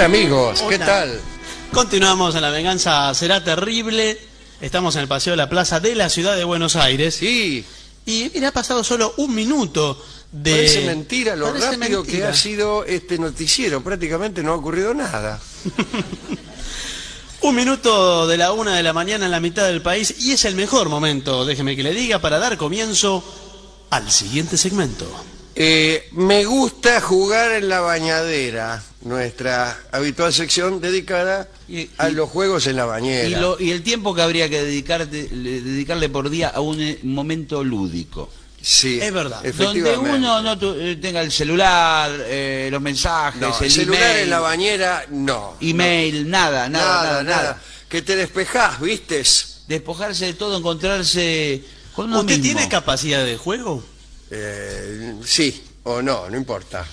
Hola amigos, ¿qué Hola. tal? Continuamos en La Venganza Será Terrible. Estamos en el Paseo de la Plaza de la Ciudad de Buenos Aires. Sí, Y mira, ha pasado solo un minuto de... parece mentira lo Parece rápido que ha sido este noticiero. Prácticamente no ha ocurrido nada. Un minuto de la una de la mañana en la mitad del país y es el mejor momento, déjeme que le diga, para dar comienzo al siguiente segmento. Eh, me gusta jugar en la bañadera, nuestra habitual sección dedicada Y- y- a los juegos en la bañera. Y, lo- y el tiempo que habría que dedicarte- le- dedicarle por día a un eh, momento lúdico. Sí, Es verdad. Donde uno no tu- eh, tenga el celular, eh, los mensajes, No, el el celular email, en la bañera, no. email, nada, nada, Nada, nada, nada, nada. Que te despejás, ¿vistes? Despojarse de todo, encontrarse con uno ¿Usted mismo. tiene capacidad de juego? Eh, sí o no, no importa.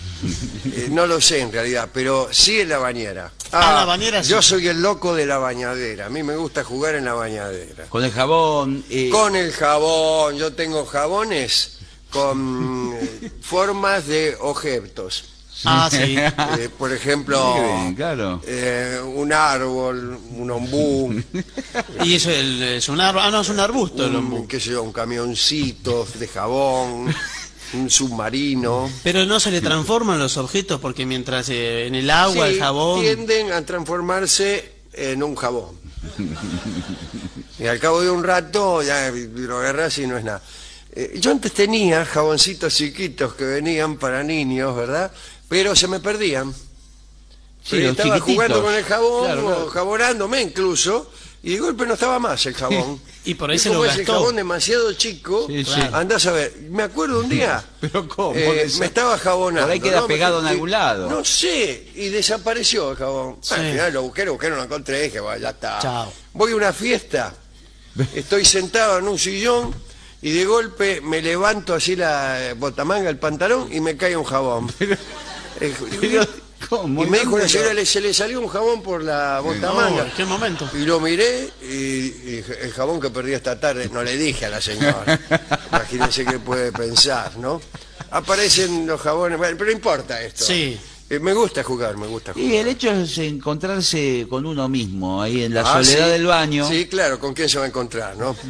Eh, no lo sé en realidad, pero sí en la bañera. Ah, la bañera sí. Yo soy el loco de la bañadera. A mí me gusta jugar en la bañadera. Con el jabón. eh, Con el jabón, yo tengo jabones con eh, formas de objetos. Ah, sí. Eh, por ejemplo, claro. eh, un árbol, un ombú, Y eso el- es un árbol. Ah, no, es un arbusto el un, ombú. qué sé yo, un camioncito de jabón, un submarino. Pero no se le transforman los objetos porque mientras eh, en el agua, Sí, el jabón... tienden a transformarse en un jabón. y al cabo de un rato ya lo agarras y no es nada. Eh, yo antes tenía jaboncitos chiquitos que venían para niños, ¿verdad? Pero se me perdían. Sí, los estaba chiquititos. jugando con el jabón, Claro, claro. o jabonándome incluso, y de golpe no estaba más el jabón. Y por ahí Y se lo el gastó. jabón demasiado chico, Sí, sí. andás a ver. Me acuerdo un día, Pero ¿cómo? eh, me estaba jabonando. Por ahí queda ¿no? pegado en algún lado. No sé, y desapareció el jabón. Sí. Al final lo busqué, lo busqué, no lo encontré, dije, bueno, ya está. Chao. Voy a una fiesta, estoy sentado en un sillón y de golpe me levanto así la botamanga, el pantalón y me cae un jabón. Eh, Pero, ¿cómo? y me dijo la ¿Dónde señora, se le salió un jabón por la No, botamanga. ¿en qué momento? Y lo miré y, y el jabón que perdí esta tarde, no le dije a la señora. Imagínense qué puede pensar, ¿no? Aparecen los jabones, bueno, pero no importa esto. Sí. Eh, me gusta jugar, me gusta jugar. Y el hecho es encontrarse con uno mismo, ahí en la Ah, soledad sí. del baño, Sí, claro, ¿con quién se va a encontrar, no?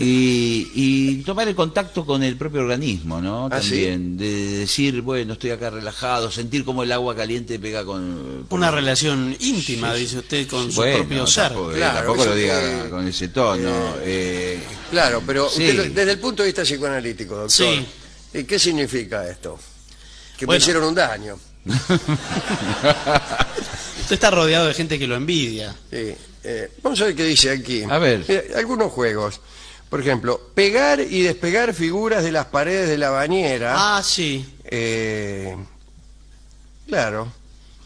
y, y tomar el contacto con el propio organismo, ¿no? ¿Ah, sí? También, de decir, bueno, estoy acá relajado, sentir como el agua caliente pega con... con- Una relación íntima, dice usted, con su Bueno, propio ser. tampoco, Claro, tampoco eso lo diga que- con ese tono. eh, Claro, pero Sí. usted lo- desde el punto de vista psicoanalítico, doctor. Sí. ¿y ¿Qué significa esto? Que Bueno. me hicieron un daño. Usted está rodeado de gente que lo envidia. Sí, eh, vamos a ver qué dice aquí. A ver. Mira, algunos juegos. Por ejemplo, pegar y despegar figuras de las paredes de la bañera. Ah, sí. Eh, claro.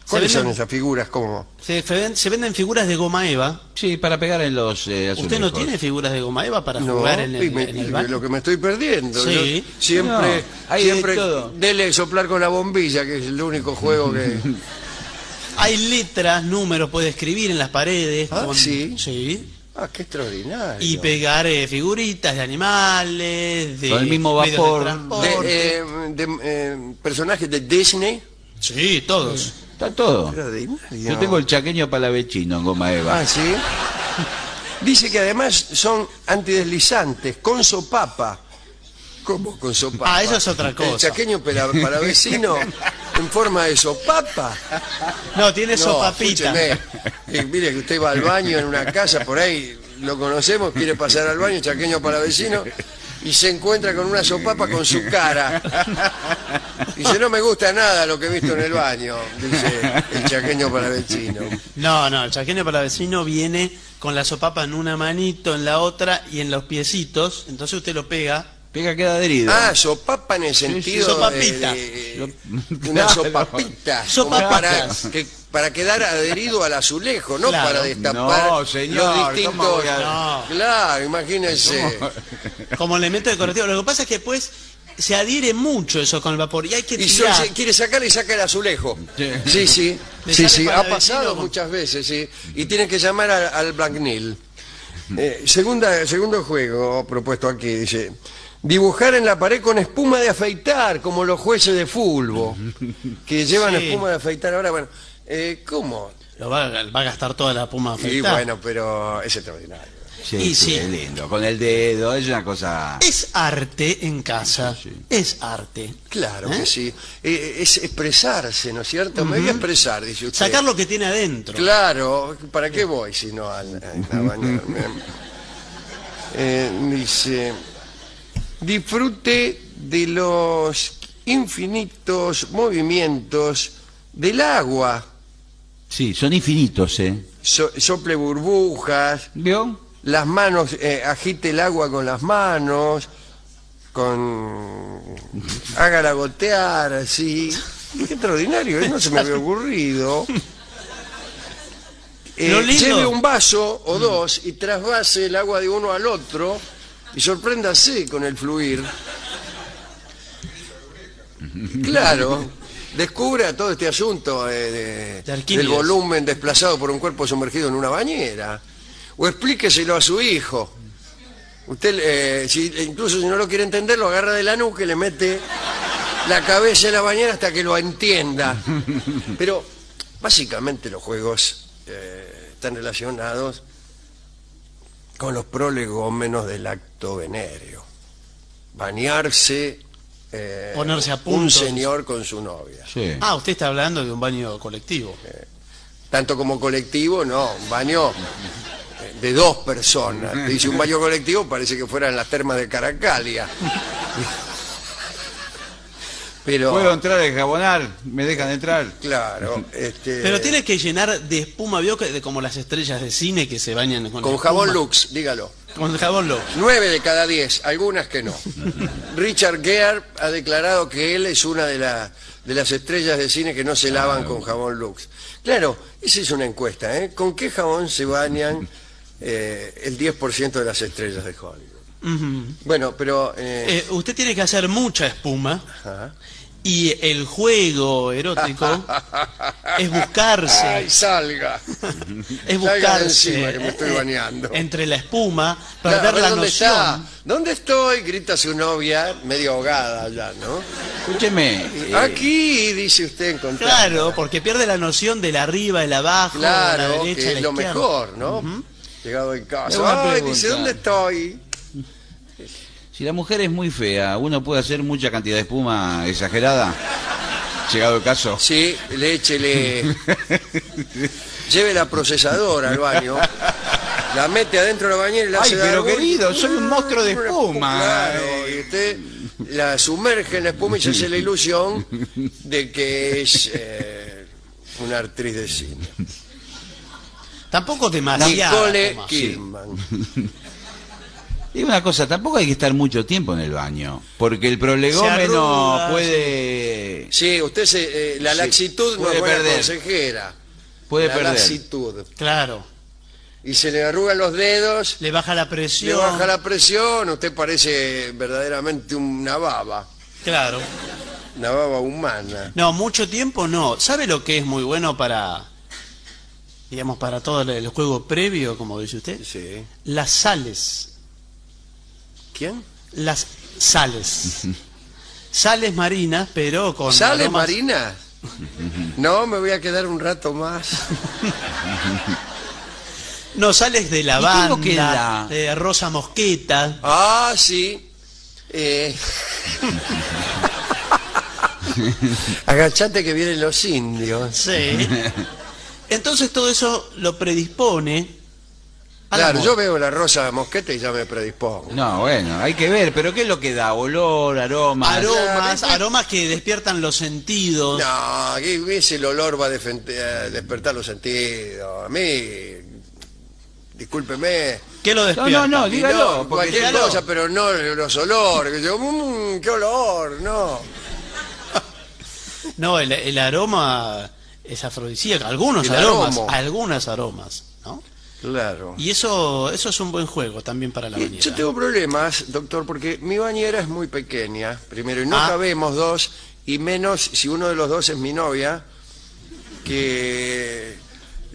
¿Cuáles venden- son esas figuras? ¿Cómo? Se, venden figuras de goma eva. sí, para pegar en los eh, ¿Usted no tiene figuras de goma eva para No, jugar en el, me- en el y baño? lo que me estoy perdiendo. Sí. Yo siempre, No, hay de siempre todo. dele soplar con la bombilla, que es el único juego que... Hay letras, números, puede escribir en las paredes. Ah, ¿sí? Sí. Ah, qué extraordinario. Y pegar eh, figuritas de animales, de Con el mismo de vapor. de, eh, de, eh, personajes de Disney. Sí, todos. Está todo. Extraordinario. Yo tengo el chaqueño palavecino en goma eva. Ah, sí. Dice que además son antideslizantes, con sopapa. ¿Cómo con sopapa? Ah, eso es otra El cosa. chaqueño para, para vecino en forma de sopapa. No, tiene No, sopapita. Eh, mire que usted va al baño en una casa, por ahí lo conocemos, quiere pasar al baño, chaqueño para vecino, y se encuentra con una sopapa con su cara. Dice, no me gusta nada lo que he visto en el baño, dice el chaqueño para vecino. No, no, el chaqueño para vecino viene con la sopapa en una manito, en la otra y en los piecitos. Entonces usted lo pega. Pega queda adherido. Ah, sopapa en el sentido Sopapita. de, de una sopapita, como para, que, para quedar adherido al azulejo, no Claro. para destapar No, señor, los distintos... ¿cómo voy a- No. Claro, imagínense. Como elemento decorativo. Lo que pasa es que después se adhiere mucho eso con el vapor y hay que Y tirar. se- quiere sacarle y saca el azulejo. Sí. Sí, sí. Le Sí, sale sí. para Ha el pasado vecino. muchas veces, sí. Y tiene que llamar al, al Blacknil. Eh, segunda, segundo juego propuesto aquí, dice. Dibujar en la pared con espuma de afeitar, como los jueces de fulbo, que llevan Sí. espuma de afeitar. Ahora, bueno, eh, ¿cómo? Lo va, va a gastar toda la puma Y afeitada. bueno, pero es extraordinario. Sí, Y sí, sí. es lindo. Con el dedo, es una cosa... Es arte en casa. Sí, sí. Es arte. Claro ¿Eh? que sí. Eh, es expresarse, ¿no es cierto? Me voy a expresar, dice usted. Sacar lo que tiene adentro. Claro, ¿para qué voy si no al, a bañarme? Eh, dice, disfrute de los infinitos movimientos del agua. Sí, son infinitos, ¿eh? So- sople burbujas, ¿Vio? las manos, eh, agite el agua con las manos, con... hágala gotear, así. Qué extraordinario, ¿eh? no se me había ocurrido. Eh, lleve un vaso o dos y trasvase el agua de uno al otro y sorpréndase con el fluir. Claro, descubra todo este asunto eh, de- De Arquímedes. del volumen desplazado por un cuerpo sumergido en una bañera. O explíqueselo a su hijo. Usted, eh, si, incluso si no lo quiere entender, lo agarra de la nuca y le mete la cabeza en la bañera hasta que lo entienda. Pero básicamente los juegos eh, están relacionados con los prolegómenos del acto venéreo. Bañarse eh, Ponerse a un punto. señor con su novia. Sí. Ah, usted está hablando de un baño colectivo. Tanto como colectivo, no, un baño eh, de dos personas. Dice un baño colectivo, parece que fueran las termas de Caracalia. Pero, ¿Puedo entrar a jabonar? ¿Me dejan entrar? claro, este, Pero tiene que llenar de espuma, vio que de como las estrellas de cine que se bañan con con espuma. jabón Lux, dígalo. Con jabón Lux. Nueve de cada diez, algunas que no. Richard Gere ha declarado que él es una de, la- de las estrellas de cine que no se lavan con jabón Lux. Claro, esa es una encuesta, ¿eh? ¿Con qué jabón se bañan eh, el 10% de las estrellas de Hollywood? Bueno, pero... eh, Eh, usted tiene que hacer mucha espuma ajá. y el juego erótico es buscarse, ¡Ay, salga! es salga de buscarse encima que me estoy eh, bañando. entre la espuma, Claro, a perder ver, la ¿Dónde noción. está? ¿Dónde estoy? Grita su novia, medio ahogada ya, ¿no? Escúcheme. eh, Aquí, dice usted, encontrar. Claro, porque pierde la noción del arriba, el abajo, la Claro, derecha, que la es lo izquierda. mejor, ¿no? Llegado en Es casa. Ay, pregunta. dice, ¿dónde estoy? Si la mujer es muy fea, ¿uno puede hacer mucha cantidad de espuma exagerada? Llegado el caso. Sí, le échele. Lleve la procesadora al baño. La mete adentro de la bañera y la Ay, hace pero querido, soy un monstruo de espuma. Claro, y usted la sumerge en la espuma y se hace la ilusión de que es eh, una actriz de cine. Tampoco demasiado. Nicole Kidman. Y una cosa, tampoco hay que estar mucho tiempo en el baño, porque el prolegómeno arruga, puede Sí, usted se, eh, la Sí, laxitud no puede es buena perder. consejera. puede la perder. laxitud. Claro, Y se le arrugan los dedos, le baja la le presión. baja la presión, usted parece verdaderamente una baba, Claro. una baba humana. No, mucho tiempo no. ¿Sabe lo que es muy bueno para, digamos, para todo el- el juego previo, como dice usted? Sí. Las sales. ¿Quién? Las sales. Sales marinas, pero con ¿Sale aromas- Marina? No, me voy a quedar un rato más. No, sales de lavanda, de rosa mosqueta. Ah, sí. Eh. Agachate que vienen los indios. Sí. Entonces todo eso lo predispone Claro, yo veo la rosa mosqueta y ya me predispongo. No, bueno, hay que ver, pero ¿qué es lo que da? Olor, aroma. aromas, Claro, aromas que despiertan los sentidos. No, ese el olor va a defen- a despertar los sentidos. A mí, discúlpeme. ¿Qué lo No, despierta? no, no, Y dígalo. no, porque cualquier dígalo. cosa, pero no los olores. Que yo, mmm, qué olor, no. No, el, el aroma es afrodisíaco. Algunos El aromas, aromo. algunas aromas. Claro. Y eso, eso es un buen juego también para la Y bañera. Yo tengo problemas, doctor, porque mi bañera es muy pequeña, primero, y no Ah. cabemos dos, y menos si uno de los dos es mi novia, que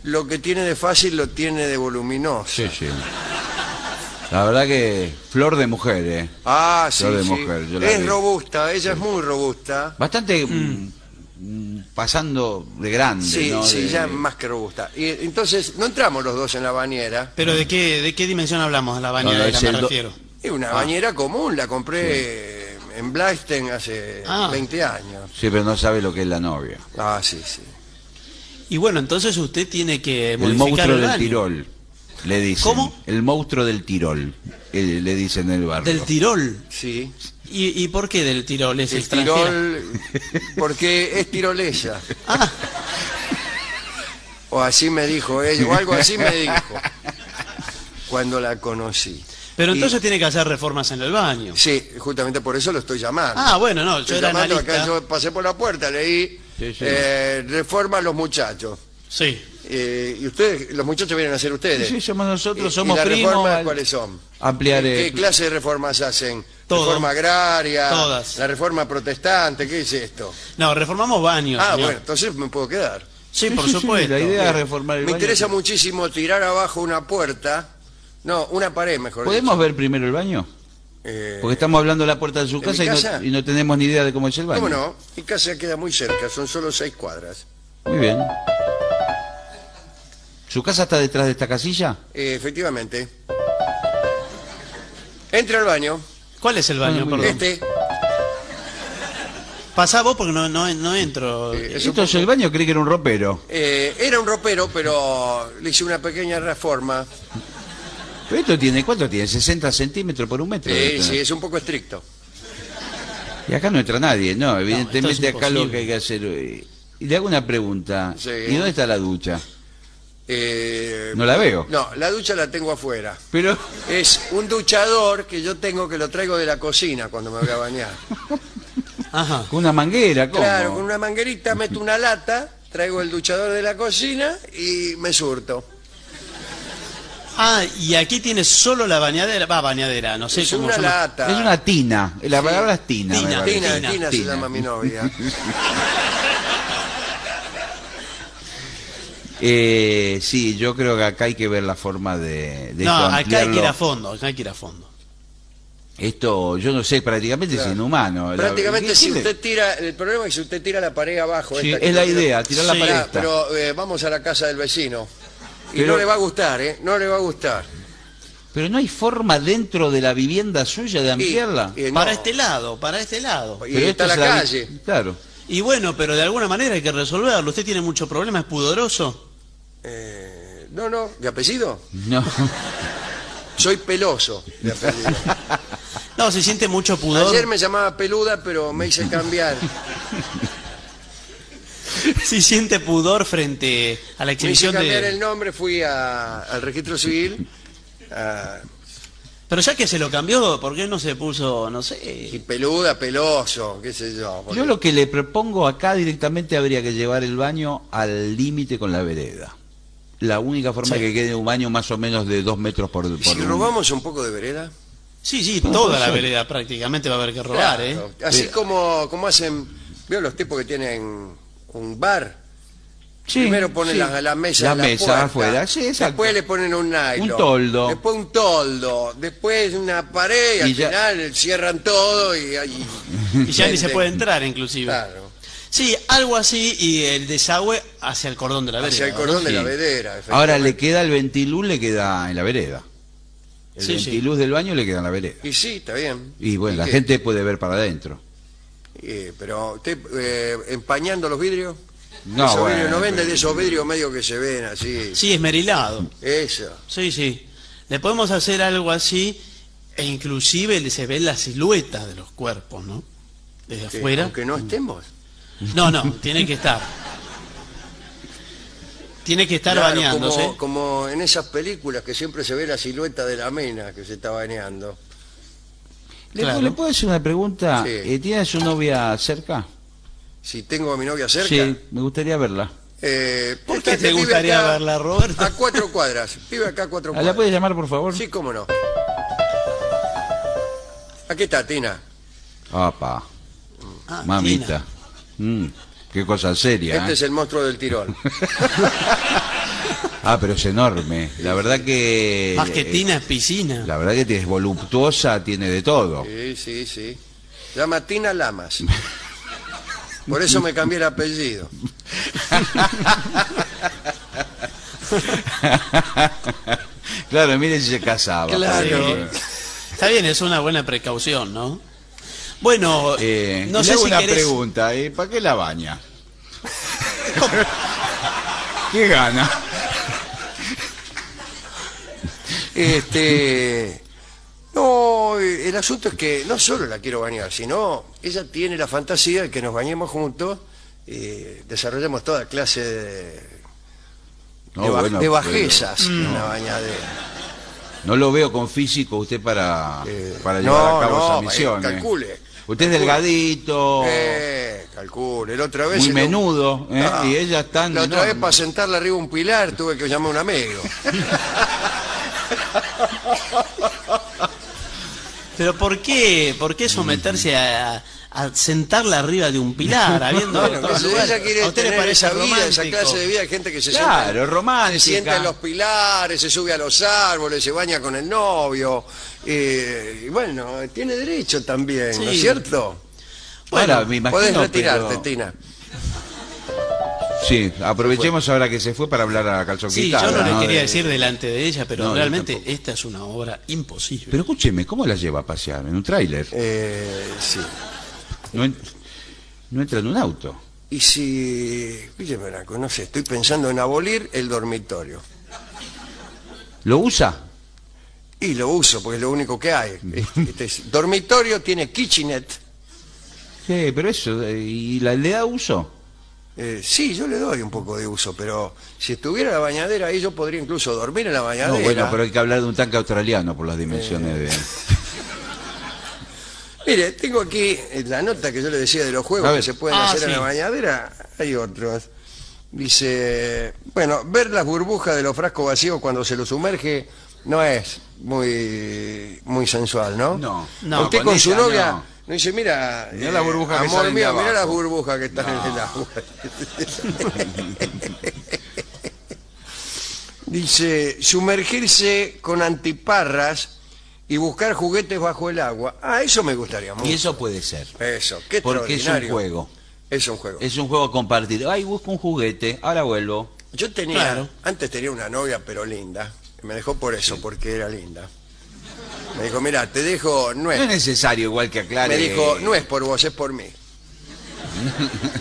lo que tiene de fácil lo tiene de voluminoso. Sí, sí. La verdad que flor de mujer, ¿eh? Ah, sí, Flor de sí. mujer, yo la Es vi. robusta, ella es muy robusta. Bastante mm, pasando de grande, Sí, ¿no? sí, De- ya más que robusta. Y entonces no entramos los dos en la bañera. Pero ¿de qué, de qué dimensión hablamos de la bañadera, es me el do- refiero? Es una bañera común, la compré en Blaisten hace Ah. 20 años. Sí, pero no sabe lo que es la novia. Ah, sí, sí. Y bueno, entonces usted tiene que El modificar monstruo el del baño. Tirol, le dicen. ¿Cómo? El monstruo del Tirol, le dicen en el barrio. Del Tirol. Sí. ¿Y, y por qué del Tirol? ¿Es El extranjera? Tirol, porque es tirolesa. Ah, O así me dijo ella, o algo así me dijo. Cuando la conocí. pero Y- entonces tiene que hacer reformas en el baño. Sí, justamente por eso lo estoy llamando. Ah, bueno, no, yo Estoy era llamando analista. acá, yo pasé por la puerta, leí Sí, sí. eh, reforma a los muchachos. Sí. Eh, y ustedes, los muchachos vienen a ser ustedes. Sí, somos nosotros, ¿Y- somos y las primos. reformas al- cuáles son? Ampliar, ¿Qué, eh, clase de reformas hacen? Todo. Reforma agraria, Todas. la reforma protestante, ¿qué es esto? No, reformamos baños. Ah, señor. bueno, entonces me puedo quedar. Sí, por Sí, sí, sí, supuesto. la idea es reformar el Me baño. interesa muchísimo tirar abajo una puerta, no, una pared mejor ¿Podemos dicho. ver primero el baño? Eh, Porque estamos hablando de la puerta de su ¿En casa, y no, y no tenemos ni idea de cómo es el baño. ¿Cómo no? Mi casa queda muy cerca, son solo seis cuadras. Muy bien. ¿Su casa está detrás de esta casilla? Eh, efectivamente. Entra al baño, ¿Cuál es el baño, muy perdón? este, Pasá vos porque no, no, no entro. Eh, es un Esto es el baño, creí que era un ropero. eh, era un ropero, pero le hice una pequeña reforma. Pero esto tiene, ¿cuánto tiene? ¿60 centímetros por un metro? debe Sí, tener. sí, es un poco estricto. Y acá no entra nadie, ¿no? Evidentemente acá lo imposible. que hay que hacer... eh, Y le hago una pregunta. Sí. ¿Y dónde está la ducha? Eh, No la veo. No, la ducha la tengo afuera. Pero... Es un duchador que yo tengo que lo traigo de la cocina cuando me voy a bañar. Ajá. Con una manguera, ¿cómo? Claro, con una manguerita meto una lata, traigo el duchador de la cocina y me surto. Ah, y aquí tiene solo la bañadera. Va, bañadera, no sé es cómo una llama. lata. Es una tina. La Sí. palabra es tina. Tina. Tina, Tina, Tina, se Tina. llama mi novia. Eh, sí, yo creo que acá hay que ver la forma de, de No, acá hay que ir a fondo, acá hay que ir a fondo. Esto, yo no sé, prácticamente Claro. es inhumano. Prácticamente ¿qué- si usted tira, el problema es que si usted tira la pared abajo. Sí, esta es la yo tiro- idea, tirar la Sí. pared esta. pero eh, vamos a la casa del vecino. Y Pero- no le va a gustar, ¿eh? No le va a gustar. Pero no hay forma dentro de la vivienda suya de ampliarla. Y, no. Para este lado, para este lado. Y Pero está la es calle. Claro. Y bueno, pero de alguna manera hay que resolverlo. ¿Usted tiene mucho problema? ¿Es pudoroso? Eh, no, no, ¿de apellido? No. Soy peloso de apellido. No, se siente mucho pudor. Ayer me llamaba peluda, pero me hice cambiar. Si siente pudor frente a la Me hice exhibición cambiar de... el nombre, fui a- al registro civil a- Pero ya que se lo cambió, ¿por qué no se puso, no y sé? peluda, peloso, qué sé yo. porque- Yo lo que le propongo acá directamente habría que llevar el baño al límite con la vereda. La única forma Sí. que quede un baño más o menos de dos metros por, por Si un- robamos un poco de vereda. Sí, sí, toda la vereda prácticamente va a haber que robar, ¿eh? Así como, como hacen, veo los tipos que tienen un bar. Sí, Primero ponen sí. la, la mesa La en la mesa puerta, afuera, sí, exacto. Después le ponen un nylon. Un toldo. Después un toldo. Después una pared y, Y al ya- final cierran todo y ahí... Y ya ni se puede entrar, inclusive. Claro. Sí, algo así y el desagüe hacia el cordón de la vereda. Hacia el cordón de Sí. la vedera. Ahora le queda el ventiluz, le queda en la vereda. El Sí, sí. ventiluz del baño le queda en la vereda. Y sí, está bien. Y bueno, la qué? gente puede ver para adentro. Eh, pero usted eh, empañando los vidrios. No, Esos bueno, vidrios, no venden pero- de esos vidrios medio que se ven así. Sí, esmerilado. Eso. Sí, sí. Le podemos hacer algo así e inclusive le- se ven las siluetas de los cuerpos, ¿no? Desde que afuera. Aunque no estemos. No, no, tiene que estar. Tiene que estar Claro, bañándose. Como, como en esas películas que siempre se ve la silueta de la mena que se está bañando. ¿Le, Claro. ¿le puedo hacer una pregunta? Sí. Eh, ¿Tiene a su novia cerca? Si tengo a mi novia cerca. Sí, me gustaría verla. eh, ¿Por qué que te gustaría acá verla, Roberto? A cuatro cuadras. Vive acá a cuatro ¿Ah, ¿La cuadras. puede llamar, por favor? Sí, cómo no. Aquí está, Tina. Apa, Ah, mamita. Tina. Mm, qué cosa seria. Este ¿eh? es el monstruo del tirón. Ah, pero es enorme. La verdad que... Más que eh, tina es piscina. La verdad que es voluptuosa, tiene de todo. Sí, sí, sí. Se llama Tina Lamas. Por eso me cambié el apellido. claro, mire si se casaba. Claro. Está bien, es una buena precaución, ¿no? Bueno, Eh, no le sé hago si una querés... pregunta, ¿eh? ¿para qué la baña? ¿Qué gana? Este, no, el asunto es que no solo la quiero bañar, sino ella tiene la fantasía de que nos bañemos juntos y desarrollemos toda clase de, No, de, ba- bueno, de bueno. bajezas en la bañadera. No lo veo con físico usted para, Eh, para no, llevar a cabo no, esa eh, misión. ¿eh? calcule, Usted es delgadito, Eh, calcule, la otra vez... muy un- menudo, ¿eh? Ah, y ella tan La otra vez para sentarla arriba de un pilar tuve que llamar a un amigo. Pero ¿por qué, por qué someterse a, a sentarla arriba de un pilar, habiendo Bueno, lugares? ella quiere ¿A usted le parece esa vida, esa clase de vida, hay gente que se Claro, sienta, romántica. se sienta en los pilares, se sube a los árboles, se baña con el novio, eh, y bueno, tiene derecho también, ¿no es cierto? Ahora, Bueno, me imagino, Podés retirarte, pero- Tina. Sí, aprovechemos ahora que se fue para hablar a calzón Sí, yo no le quería De- decir delante de ella, pero No, realmente esta es una obra imposible. Pero escúcheme, ¿cómo la lleva a pasear? ¿En un tráiler? Eh, sí. No, en- no entra en un auto. Y si, Branco, no sé, estoy pensando en abolir el dormitorio. ¿Lo usa? Y lo uso, porque es lo único que hay. Este- es- dormitorio tiene kitchenette. Sí, pero eso, eh, ¿y la le da uso? Eh, sí, yo le doy un poco de uso, pero si estuviera la bañadera ahí, yo podría incluso dormir en la bañadera. No, bueno, pero hay que hablar de un tanque australiano por las dimensiones Eh. de... Mire, tengo aquí eh, la nota que yo le decía de los juegos que se pueden Ah, hacer en sí. la bañadera. Hay otros. Dice, bueno, ver las burbujas de los frascos vacíos cuando se los sumerge no es muy muy sensual, ¿no? No. No, Usted con con, su ella novia no. no dice, mira, Mirá las burbujas que amor mío, mira abajo". las burbujas que están en el agua. Dice, sumergirse con antiparras y buscar juguetes bajo el agua. Ah, eso me gustaría mucho. Y eso puede ser. Eso, qué Porque es un juego. Es un juego. Es un juego compartido. Ay, busco un juguete, ahora vuelvo. Yo tenía, Claro. antes tenía una novia, pero linda. Me dejó por eso, porque era linda. Me dijo, mira, te dejo, no No es es. necesario igual que aclare... Me dijo, no es por vos, es por mí.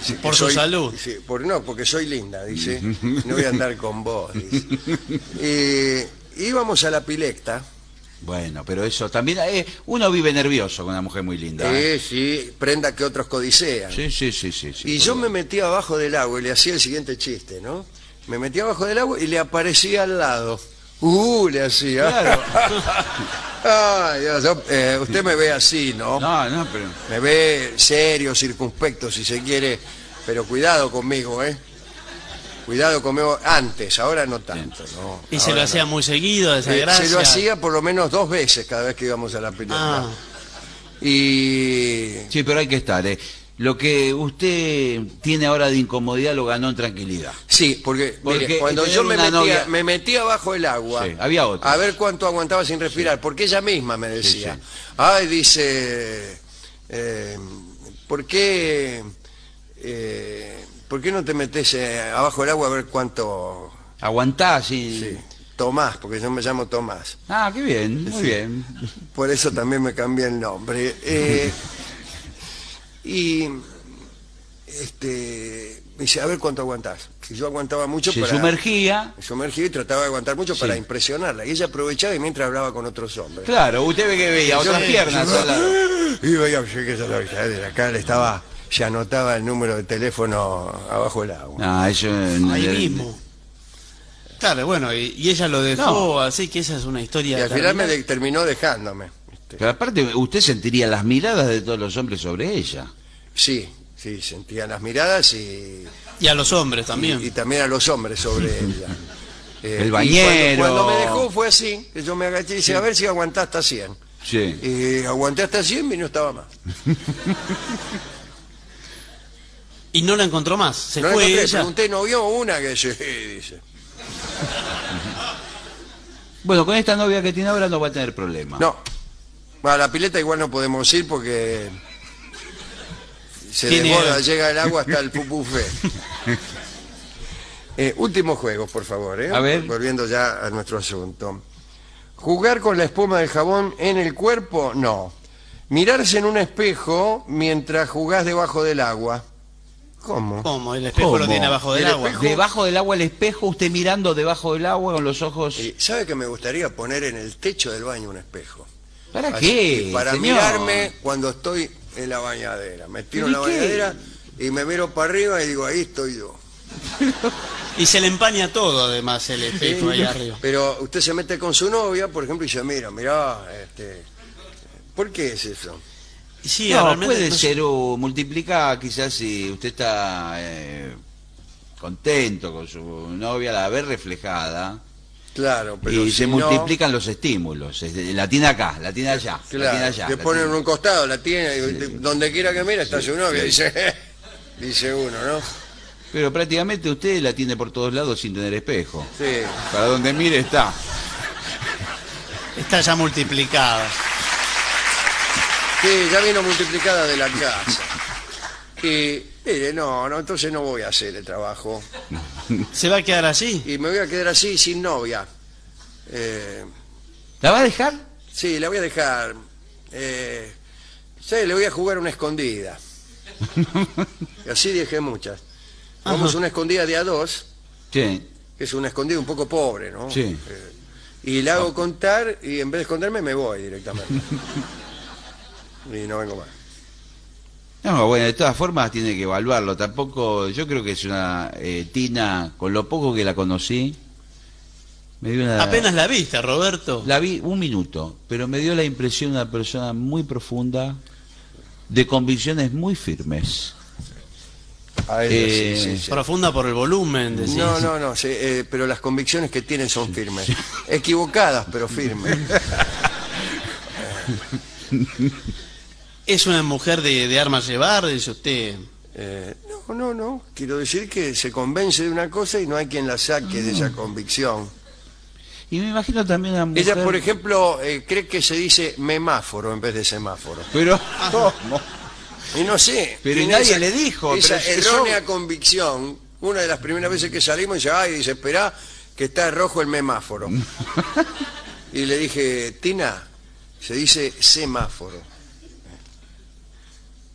Sí, Por su salud. sí, por, no, porque soy linda, dice. No voy a andar con vos, dice. Eh, íbamos a la pilecta. Bueno, pero eso también... eh, uno vive nervioso con una mujer muy linda. ¿eh? Eh, sí, prenda que otros codicean. Sí, sí, sí, sí. sí, Y yo me metía abajo del agua y le hacía el siguiente chiste, ¿no? Me metía abajo del agua y le aparecía al lado. ¡Uh! Le hacía. Claro. Ay, Dios, yo, eh, usted me ve así, ¿no? No, no, pero... Me ve serio, circunspecto, si se quiere. Pero cuidado conmigo, ¿eh? Cuidado conmigo antes, ahora no tanto, ¿no? Y se lo no. hacía muy seguido, esa Eh, gracia. se lo hacía por lo menos dos veces cada vez que íbamos a la pileta. Ah, Y Sí, pero hay que estar, ¿eh? Lo que usted tiene ahora de incomodidad lo ganó en tranquilidad. Sí, porque, Porque mire, cuando yo me metía, novia- me metía bajo el agua, Sí, había otros. a ver cuánto aguantaba sin respirar, porque ella misma me decía, sí. ay, dice, eh, ¿por qué, eh, ¿por qué no te metes eh, abajo del agua a ver cuánto Aguantás y... sí, Tomás? Porque yo me llamo Tomás, Ah, qué bien, muy bien. por eso también me cambié el nombre. Y este, me dice, a ver cuánto aguantás. Que yo aguantaba mucho Se para... sumergía. Me sumergí y trataba de aguantar mucho Sí. para impresionarla. Y ella aprovechaba y mientras hablaba con otros hombres. Claro, usted ve que veía otras Yo- piernas yo-. Y veía yo que esa de acá le estaba, se anotaba el número de teléfono abajo del agua. Ah, eso... ahí mismo. Claro, bueno, y, y ella lo dejó, No. así que esa es una y historia. al final me de- terminó dejándome. Este, Pero aparte, usted sentiría las miradas de todos los hombres sobre ella. Sí, sí, sentía las miradas y, Y a los hombres también. y, y también a los hombres sobre ella. Eh, El bañero. Cuando, cuando me dejó fue así, que yo me agaché y dije, a ver si aguantás hasta 100. Sí. Y aguanté hasta 100 y no estaba más. Y no la encontró más. Se No la fue encontré, ella. pregunté, ¿no vio una que sí? Dice. Bueno, con esta novia que tiene ahora no va a tener problema. No. A la pileta igual no podemos ir porque se desborda, llega el agua hasta el pupufé. Eh, último juego, por favor, ¿eh? A ver. Volviendo ya a nuestro asunto. ¿Jugar con la espuma del jabón en el cuerpo? No. Mirarse en un espejo mientras jugás debajo del agua. ¿Cómo? ¿Cómo? El espejo ¿Cómo? lo tiene abajo del El agua. espejo- Debajo del agua el espejo, usted mirando debajo del agua con los ojos... Eh, ¿Sabe que me gustaría poner en el techo del baño un espejo? ¿Para Así, qué? Para señor? mirarme cuando estoy en la bañadera. Me tiro en la bañadera y me miro para arriba y digo, ahí estoy yo. Y se le empaña todo, además, el espejo ahí arriba. Pero usted se mete con su novia, por ejemplo, y dice, mira, mira, este, ¿por qué es eso? Sí, No, puede no ser o multiplica quizás si usted está eh, contento con su novia, la ve reflejada Claro, pero y si se no, multiplican los estímulos. La tiene acá, la tiene allá, la tiene Claro, allá. le la ponen en tiene- un costado, la tiene, Sí. donde quiera que mira está su novia, sí. dice, dice uno, ¿no? Pero prácticamente usted la tiene por todos lados sin tener espejo. Sí. Para donde mire está. Está ya multiplicada. Sí, ya vino multiplicada de la casa. Y, mire, no, no, entonces no voy a hacer el trabajo. ¿Se va a quedar así? Y me voy a quedar así, sin novia. Eh, ¿La va a dejar? sí, la voy a dejar. Eh, sí, le voy a jugar una escondida. Y así dejé muchas. Vamos Ajá. una escondida de a dos, Sí. que es una escondida un poco pobre, ¿no? Sí. Eh, y la hago contar y en vez de esconderme me voy directamente. y no vengo más. No, bueno, de todas formas tiene que evaluarlo. Tampoco, yo creo que es una eh, Tina, con lo poco que la conocí, me dio una... Apenas la viste, Roberto. La vi un minuto, pero me dio la impresión de una persona muy profunda, de convicciones muy firmes. Eh, sí, sí, sí. Profunda por el volumen. decís. No, no, no, sí, eh, pero las convicciones que tienen son firmes. Equivocadas, pero firmes. Es una mujer de, de armas llevar, dice usted. Eh, no, no, no. Quiero decir que se convence de una cosa y no hay quien la saque de esa convicción. Y me imagino también a mujer... Ella, por ejemplo, eh, cree que se dice memáforo en vez de semáforo. Pero, ¿cómo? Y no sé. Pero nadie le dijo, Esa pero eso- errónea convicción. Una de las primeras veces que salimos dice, ay, dice, esperá que está rojo el memáforo. y le dije, Tina, se dice semáforo.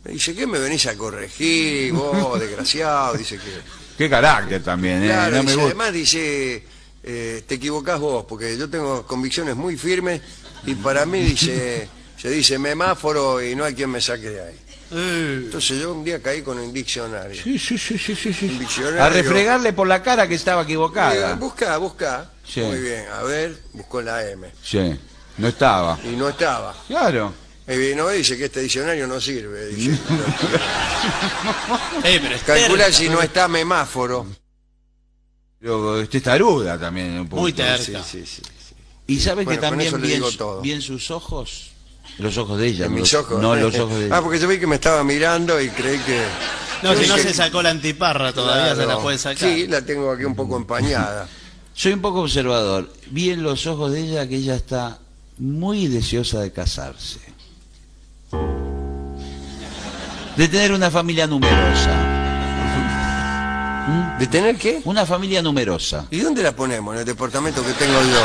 Me dice, ¿qué me venís a corregir? Vos, desgraciado, dice que... Qué carácter también, ¿eh? Claro, no me dice, gusta. además dice, eh, te equivocás vos, porque yo tengo convicciones muy firmes y para mí dice, se dice memáforo y no hay quien me saque de ahí. Eh, Entonces yo un día caí con un diccionario. Sí, sí, sí, sí, sí, sí. Un diccionario. A refregarle por la cara que estaba Eh, equivocada. busca, busca. Sí. Muy bien, a ver, buscó la M. Sí, no estaba. Y no estaba. Claro. Y no dice que este diccionario no sirve. Dice. eh, pero es Calcula terca. si no está memáforo. Pero este taruda también un poco. Muy terca. Sí, sí, sí. sí. Y sabes Bueno, que con también le bien, digo su- todo. bien sus ojos. Los ojos de ella. En mis los- ojos. No, los ojos de ella. Ah, porque yo vi que me estaba mirando y creí que... No, si no que- se sacó la antiparra todavía, se la Claro. puede sacar. Sí, la tengo aquí un poco empañada. Soy un poco observador. Vi en los ojos de ella que ella está muy deseosa de casarse. De tener una familia numerosa. ¿De tener qué? Una familia numerosa. ¿Y dónde la ponemos? En el departamento que tengo yo.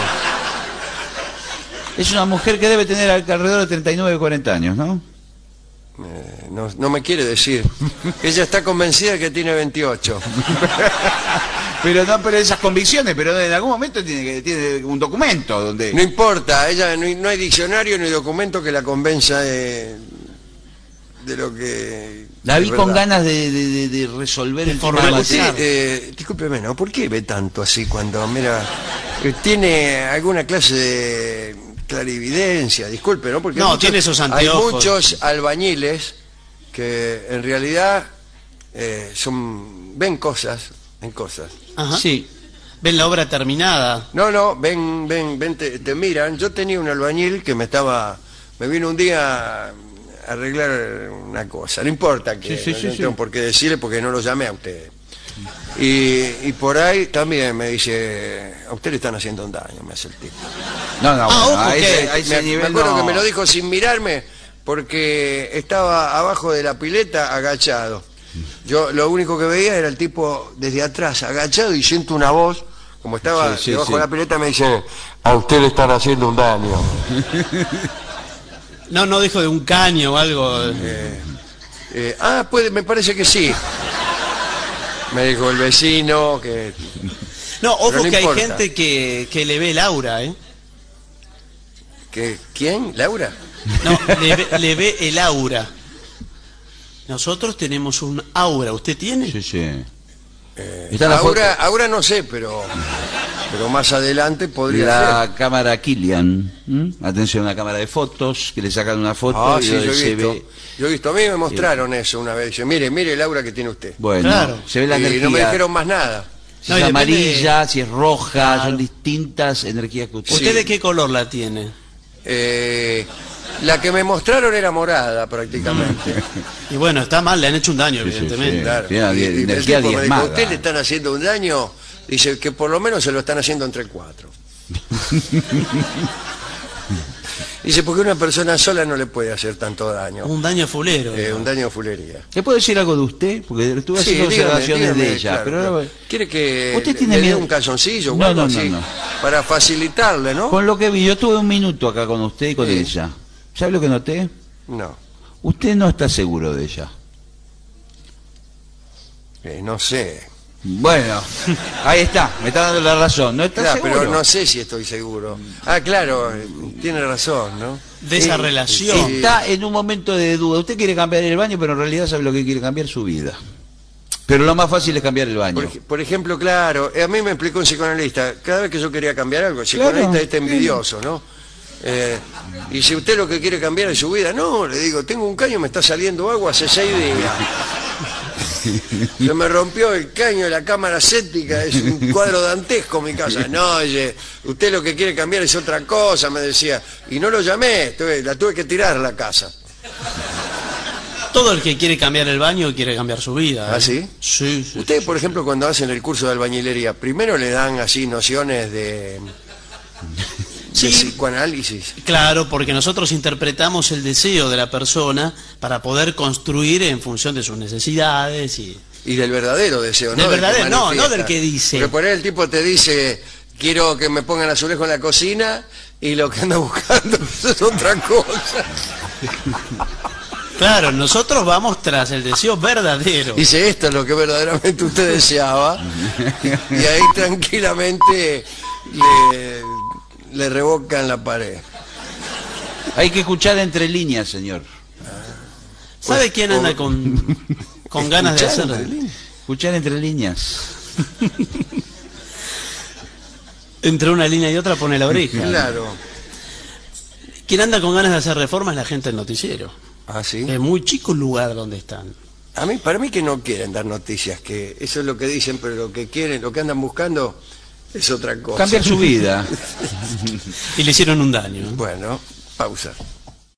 Es una mujer que debe tener alrededor de 39 40 años, ¿no? Eh, no, no me quiere decir. Ella está convencida de que tiene 28. Pero no, pero esas convicciones, pero en algún momento tiene que tiene un documento donde No importa, ella no, hay- no hay diccionario ni documento que la convenza de, de lo que... la vi con ganas de, de- de- de resolver el de matrimonio. eh, discúlpeme, ¿no? ¿Por qué ve tanto así cuando, mira, tiene alguna clase de clarividencia? Disculpe, ¿no? Porque No, hay muchos- tiene esos Hay anteojos. muchos albañiles que en realidad eh, son ven cosas, ven cosas. Ajá. Sí, Ven la obra terminada. No, no, ven, ven, ven, te, te miran. Yo tenía un albañil que me estaba, me vino un día arreglar una cosa. No importa que Sí, sí, no, sí, tengo por qué decirle porque no lo llamé a usted. Y, y por ahí también me dice, a usted le están haciendo un daño, me hace el tipo. No, no, Ah, bueno, a ese, a ese me, acuerdo no. que me lo dijo sin mirarme porque estaba abajo de la pileta agachado. Yo lo único que veía era el tipo desde atrás agachado y siento una voz, como estaba Sí, sí, debajo sí. de la pileta, me dice, a usted le están haciendo un daño. No, no dijo de un caño o algo. Eh, ah, puede, me parece que sí. Me dijo el vecino que... No, ojo no que hay gente que, que le ve el aura, ¿eh? que ¿Quién? ¿Laura? No, le ve, le ve el aura. Nosotros tenemos un aura. ¿Usted tiene? Sí, sí. Está la Ahora, ahora no sé, pero, pero más adelante podría ser. La cámara Killian. ¿m? Atención, una cámara de fotos, que le sacan una foto Ah, y sí, yo he se visto. ve. Yo he visto. A mí me mostraron eso una vez. Dice, mire, mire el aura que tiene usted. Bueno, Claro. se ve la y energía. no me dijeron más nada. si No, es y amarilla, si es roja, Claro. son distintas energías que usted. ¿Usted Sí. de qué color la tiene? Eh, la que me mostraron era morada prácticamente. Y bueno, está mal, le han hecho un daño, Sí, sí, evidentemente. sí. Claro. Tiene Y- y tipo me dijo, diezmada. ¿a usted le están haciendo un daño? Dice que por lo menos se lo están haciendo entre cuatro. Dice, porque una persona sola no le puede hacer tanto daño. Un daño fulero. Eh, un daño fulería. ¿Le puedo decir algo de usted? Porque estuve Sí, haciendo dígame, observaciones dígame, de ella. claro, pero ahora- ¿Quiere que ¿Usted tiene le dé un calzoncillo o No, algo no, no, así? Para facilitarle, ¿no? Con lo que vi, yo estuve un minuto acá con usted y con Sí. ella. ¿Sabe lo que noté? No. Usted no está seguro de ella. Eh, no sé. Bueno, ahí está, me está dando la razón. No está Claro, seguro. pero no sé si estoy seguro. Ah, claro, tiene razón, ¿no? De esa Sí, relación. Está en un momento de duda. Usted quiere cambiar el baño, pero en realidad sabe lo que quiere cambiar su vida. Pero lo más fácil es cambiar el baño. Por, ej- por ejemplo, claro, eh, a mí me explicó un psicoanalista, cada vez que yo quería cambiar algo, el Claro. psicoanalista está envidioso, ¿no? Eh, y si usted lo que quiere cambiar es su vida, no, le digo, tengo un caño, me está saliendo agua hace seis días. Se me rompió el caño de la cámara séptica, es un cuadro dantesco mi casa. No, oye, usted lo que quiere cambiar es otra cosa, me decía. Y no lo llamé, tuve- la tuve que tirar a la casa. Todo el que quiere cambiar el baño quiere cambiar su vida. ¿eh? ¿Ah, sí? Sí, sí. Ustedes, por ejemplo, cuando hacen el curso de albañilería, primero le dan así nociones de, de Sí. psicoanálisis. Claro, porque nosotros interpretamos el deseo de la persona para poder construir en función de sus necesidades y... Y del verdadero deseo, Del ¿no? verdadero, no, no del que dice. Porque por ahí el tipo te dice, quiero que me pongan azulejo en la cocina, y lo que anda buscando es otra cosa. Claro, nosotros vamos tras el deseo verdadero. Dice, esto es lo que verdaderamente usted deseaba, y ahí tranquilamente le, le revocan la pared. Hay que escuchar entre líneas, señor. ¿Sabe quién anda con, con ganas de hacer? Escuchar entre líneas. Escuchar entre líneas. Entre una línea y otra pone la oreja. Claro. Quien anda con ganas de hacer reformas es la gente del noticiero. ¿Ah, sí? Es muy chico el lugar donde están. A mí, para mí que no quieren dar noticias, que eso es lo que dicen, pero lo que quieren, lo que andan buscando es otra cosa. Cambiar su vida. Y le hicieron un daño. Bueno, pausa.